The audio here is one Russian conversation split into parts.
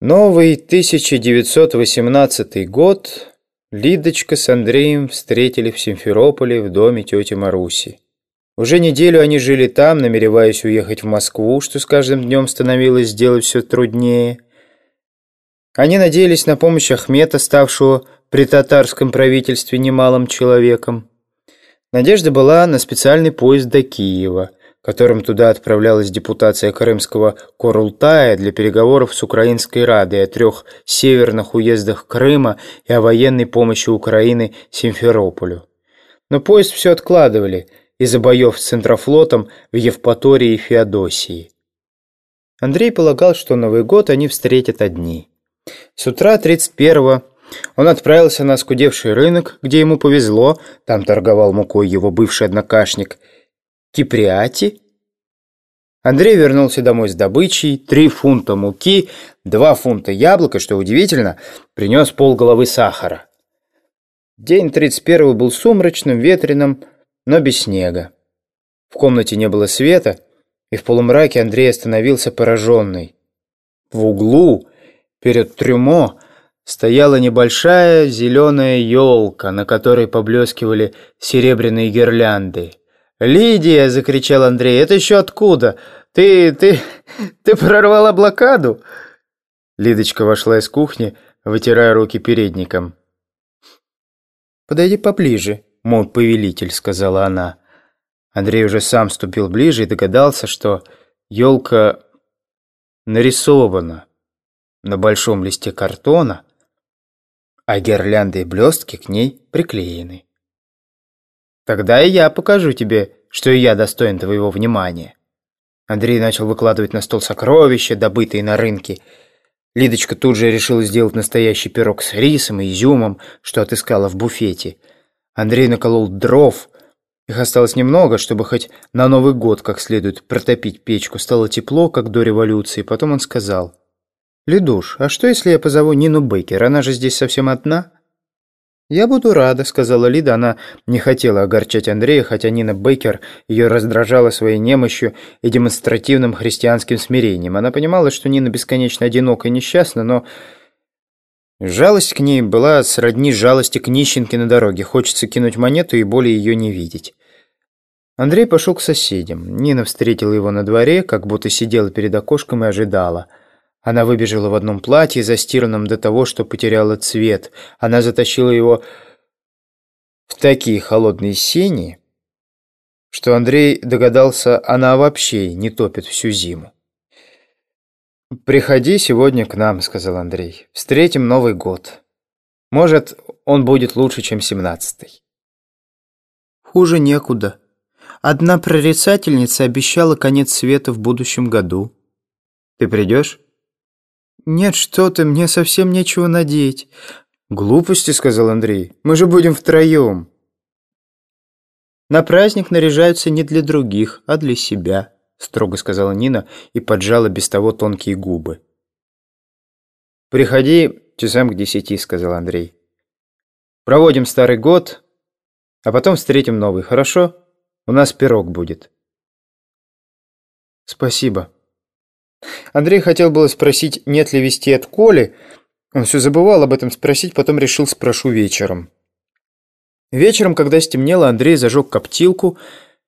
Новый 1918 год Лидочка с Андреем встретили в Симферополе в доме тети Маруси. Уже неделю они жили там, намереваясь уехать в Москву, что с каждым днем становилось сделать все труднее. Они надеялись на помощь Ахмета, ставшего при татарском правительстве немалым человеком. Надежда была на специальный поезд до Киева – которым туда отправлялась депутация Крымского Корултая для переговоров с Украинской Радой о трех северных уездах Крыма и о военной помощи Украины Симферополю. Но поезд все откладывали из-за боев с Центрофлотом в Евпатории и Феодосии. Андрей полагал, что Новый год они встретят одни. С утра 31-го он отправился на скудевший рынок, где ему повезло, там торговал мукой его бывший однокашник – Киприати. Андрей вернулся домой с добычей, три фунта муки, два фунта яблока, что удивительно, принес полголовы сахара. День 31 был сумрачным, ветреным, но без снега. В комнате не было света, и в полумраке Андрей остановился пораженный. В углу, перед трюмо, стояла небольшая зеленая елка, на которой поблескивали серебряные гирлянды. «Лидия!» — закричал Андрей. «Это еще откуда? Ты... ты... ты прорвала блокаду?» Лидочка вошла из кухни, вытирая руки передником. «Подойди поближе, мой повелитель», — сказала она. Андрей уже сам ступил ближе и догадался, что елка нарисована на большом листе картона, а гирлянды и блестки к ней приклеены. Тогда и я покажу тебе, что и я достоин твоего внимания. Андрей начал выкладывать на стол сокровища, добытые на рынке. Лидочка тут же решила сделать настоящий пирог с рисом и изюмом, что отыскала в буфете. Андрей наколол дров. Их осталось немного, чтобы хоть на Новый год как следует протопить печку. Стало тепло, как до революции. Потом он сказал. «Лидуш, а что, если я позову Нину Бейкер? Она же здесь совсем одна?» «Я буду рада», — сказала Лида. Она не хотела огорчать Андрея, хотя Нина Бейкер ее раздражала своей немощью и демонстративным христианским смирением. Она понимала, что Нина бесконечно одинока и несчастна, но жалость к ней была сродни жалости к нищенке на дороге. Хочется кинуть монету и более ее не видеть. Андрей пошел к соседям. Нина встретила его на дворе, как будто сидела перед окошком и ожидала — она выбежала в одном платье, застиранном до того, что потеряла цвет. Она затащила его в такие холодные сени, что Андрей догадался, она вообще не топит всю зиму. «Приходи сегодня к нам», — сказал Андрей. «Встретим Новый год. Может, он будет лучше, чем семнадцатый». «Хуже некуда. Одна прорицательница обещала конец света в будущем году». «Ты придешь?» «Нет, что ты, мне совсем нечего надеть». «Глупости», — сказал Андрей. «Мы же будем втроем». «На праздник наряжаются не для других, а для себя», — строго сказала Нина и поджала без того тонкие губы. «Приходи часам к десяти», — сказал Андрей. «Проводим старый год, а потом встретим новый, хорошо? У нас пирог будет». «Спасибо», Андрей хотел было спросить, нет ли вести от Коли. Он все забывал об этом спросить, потом решил спрошу вечером. Вечером, когда стемнело, Андрей зажег коптилку,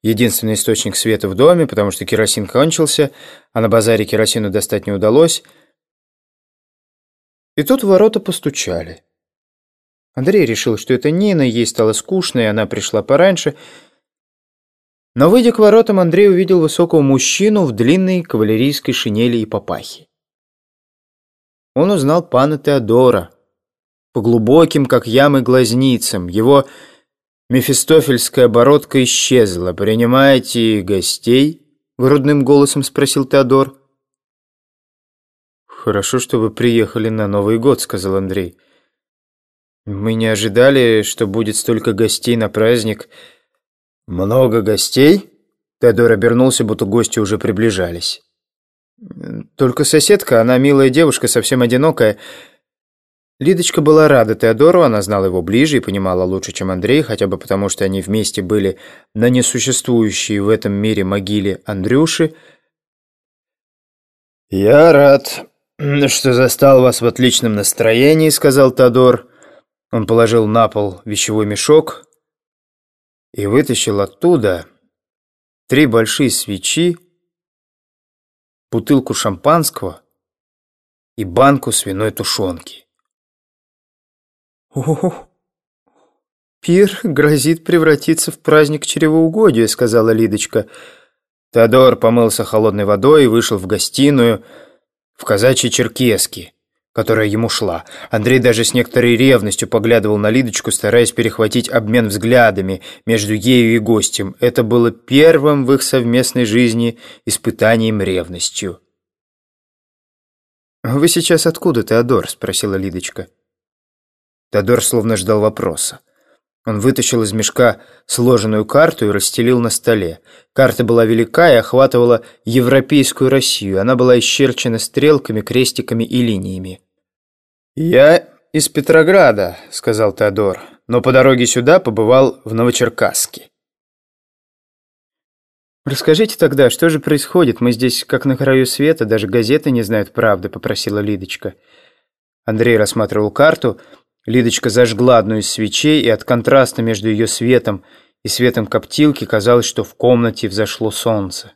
единственный источник света в доме, потому что керосин кончился, а на базаре керосину достать не удалось. И тут ворота постучали. Андрей решил, что это Нина, ей стало скучно, и она пришла пораньше — но, выйдя к воротам, Андрей увидел высокого мужчину в длинной кавалерийской шинели и папахе. Он узнал пана Теодора. По глубоким, как ямы, глазницам. Его мефистофельская бородка исчезла. «Принимаете гостей?» — грудным голосом спросил Теодор. «Хорошо, что вы приехали на Новый год», — сказал Андрей. «Мы не ожидали, что будет столько гостей на праздник». «Много гостей?» Теодор обернулся, будто гости уже приближались. «Только соседка, она милая девушка, совсем одинокая». Лидочка была рада Теодору, она знала его ближе и понимала лучше, чем Андрей, хотя бы потому, что они вместе были на несуществующей в этом мире могиле Андрюши. «Я рад. что застал вас в отличном настроении», — сказал Тодор. Он положил на пол вещевой мешок и вытащил оттуда три большие свечи, бутылку шампанского и банку свиной тушенки. «О, пир грозит превратиться в праздник чревоугодия», — сказала Лидочка. Теодор помылся холодной водой и вышел в гостиную в казачьей черкеске, которая ему шла. Андрей даже с некоторой ревностью поглядывал на Лидочку, стараясь перехватить обмен взглядами между ею и гостем. Это было первым в их совместной жизни испытанием ревностью. «Вы сейчас откуда, Теодор?» – спросила Лидочка. Теодор словно ждал вопроса. Он вытащил из мешка сложенную карту и расстелил на столе. Карта была велика и охватывала европейскую Россию. Она была исчерчена стрелками, крестиками и линиями. «Я из Петрограда», — сказал Теодор, «но по дороге сюда побывал в Новочеркасске». «Расскажите тогда, что же происходит? Мы здесь как на краю света, даже газеты не знают правды», — попросила Лидочка. Андрей рассматривал карту — Лидочка зажгла одну из свечей, и от контраста между ее светом и светом коптилки казалось, что в комнате взошло солнце.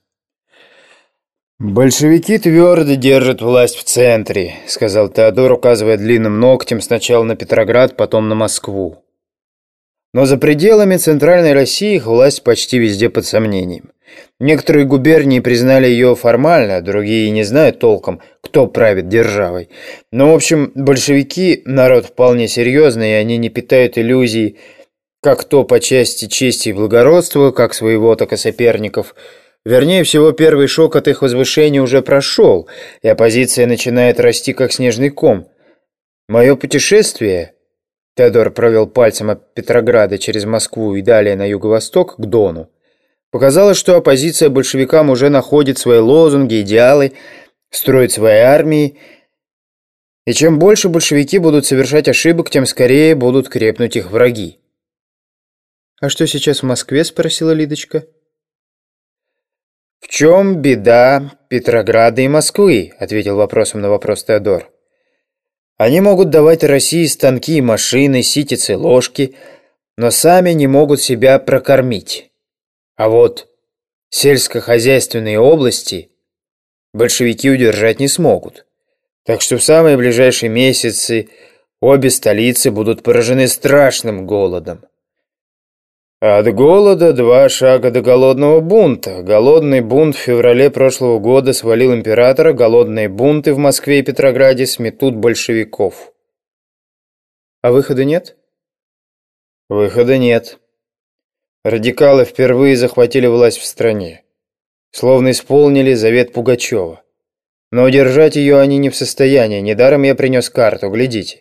«Большевики твердо держат власть в центре», — сказал Теодор, указывая длинным ногтем сначала на Петроград, потом на Москву. Но за пределами Центральной России их власть почти везде под сомнением. Некоторые губернии признали ее формально, другие не знают толком, кто правит державой. Но, в общем, большевики – народ вполне серьезный, и они не питают иллюзий, как то по части чести и благородства, как своего, так и соперников. Вернее всего, первый шок от их возвышения уже прошел, и оппозиция начинает расти, как снежный ком. Мое путешествие Теодор провел пальцем от Петрограда через Москву и далее на юго-восток к Дону. Показалось, что оппозиция большевикам уже находит свои лозунги, идеалы, строит свои армии. И чем больше большевики будут совершать ошибок, тем скорее будут крепнуть их враги. «А что сейчас в Москве?» – спросила Лидочка. «В чем беда Петрограда и Москвы?» – ответил вопросом на вопрос Теодор. «Они могут давать России станки и машины, ситицы, ложки, но сами не могут себя прокормить». А вот сельскохозяйственные области большевики удержать не смогут. Так что в самые ближайшие месяцы обе столицы будут поражены страшным голодом. От голода два шага до голодного бунта. Голодный бунт в феврале прошлого года свалил императора, голодные бунты в Москве и Петрограде сметут большевиков. А выхода нет? Выхода нет. Радикалы впервые захватили власть в стране. Словно исполнили завет Пугачева. Но удержать ее они не в состоянии. Недаром я принес карту, глядите.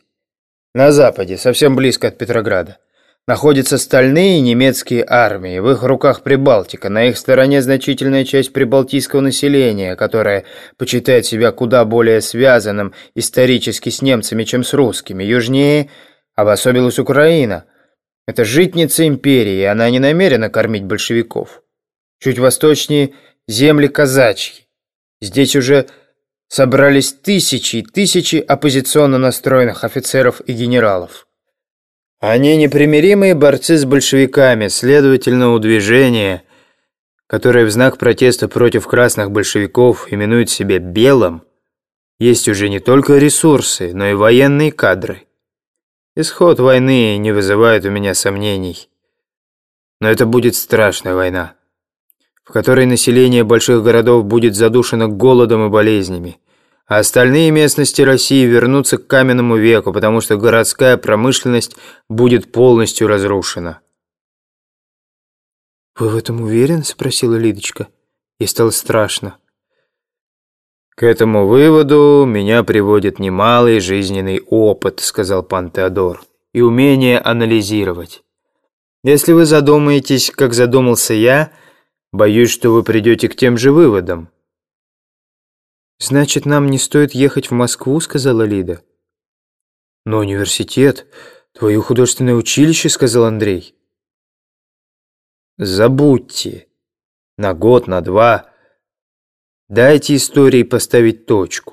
На западе, совсем близко от Петрограда, находятся стальные немецкие армии. В их руках Прибалтика. На их стороне значительная часть прибалтийского населения, которое почитает себя куда более связанным исторически с немцами, чем с русскими. Южнее обособилась Украина – это житница империи, и она не намерена кормить большевиков. Чуть восточнее земли казачьи. Здесь уже собрались тысячи и тысячи оппозиционно настроенных офицеров и генералов. Они непримиримые борцы с большевиками, следовательно, у движения, которое в знак протеста против красных большевиков именует себя «белым», есть уже не только ресурсы, но и военные кадры. Исход войны не вызывает у меня сомнений. Но это будет страшная война, в которой население больших городов будет задушено голодом и болезнями, а остальные местности России вернутся к каменному веку, потому что городская промышленность будет полностью разрушена. «Вы в этом уверены?» – спросила Лидочка. Ей стало страшно. «К этому выводу меня приводит немалый жизненный опыт», — сказал пан Теодор, «и умение анализировать. Если вы задумаетесь, как задумался я, боюсь, что вы придете к тем же выводам». «Значит, нам не стоит ехать в Москву», — сказала Лида. «Но университет, твое художественное училище», — сказал Андрей. «Забудьте. На год, на два...» Дайте истории поставить точку.